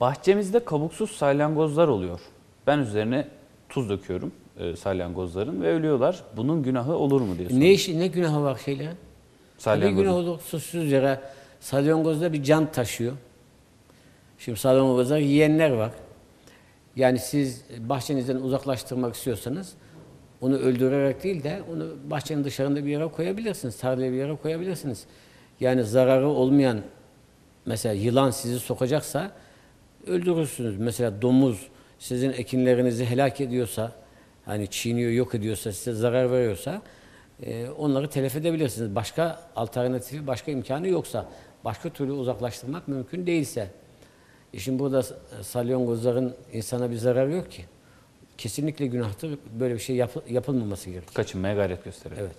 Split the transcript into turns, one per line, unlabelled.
Bahçemizde kabuksuz salyangozlar oluyor. Ben üzerine tuz döküyorum e, salyangozların ve ölüyorlar. Bunun günahı olur mu diye soruyorum.
Ne işi ne günahı var? Tabii
Salyangozun.
günah olur. Susuz yere salyangozda bir can taşıyor. Şimdi salyangozda yiyenler var. Yani siz bahçenizden uzaklaştırmak istiyorsanız onu öldürerek değil de onu bahçenin dışarında bir yere koyabilirsiniz. Tarlaya bir yere koyabilirsiniz. Yani zararı olmayan mesela yılan sizi sokacaksa öldürürsünüz. Mesela domuz sizin ekinlerinizi helak ediyorsa hani çiğniyor, yok ediyorsa, size zarar veriyorsa e, onları telef edebilirsiniz. Başka alternatifi, başka imkanı yoksa, başka türlü uzaklaştırmak mümkün değilse. E şimdi burada salyangozların insana bir zararı yok ki. Kesinlikle günahtır. Böyle bir şey yapı- yapılmaması gerekir.
Kaçınmaya gayret gösterelim.
Evet.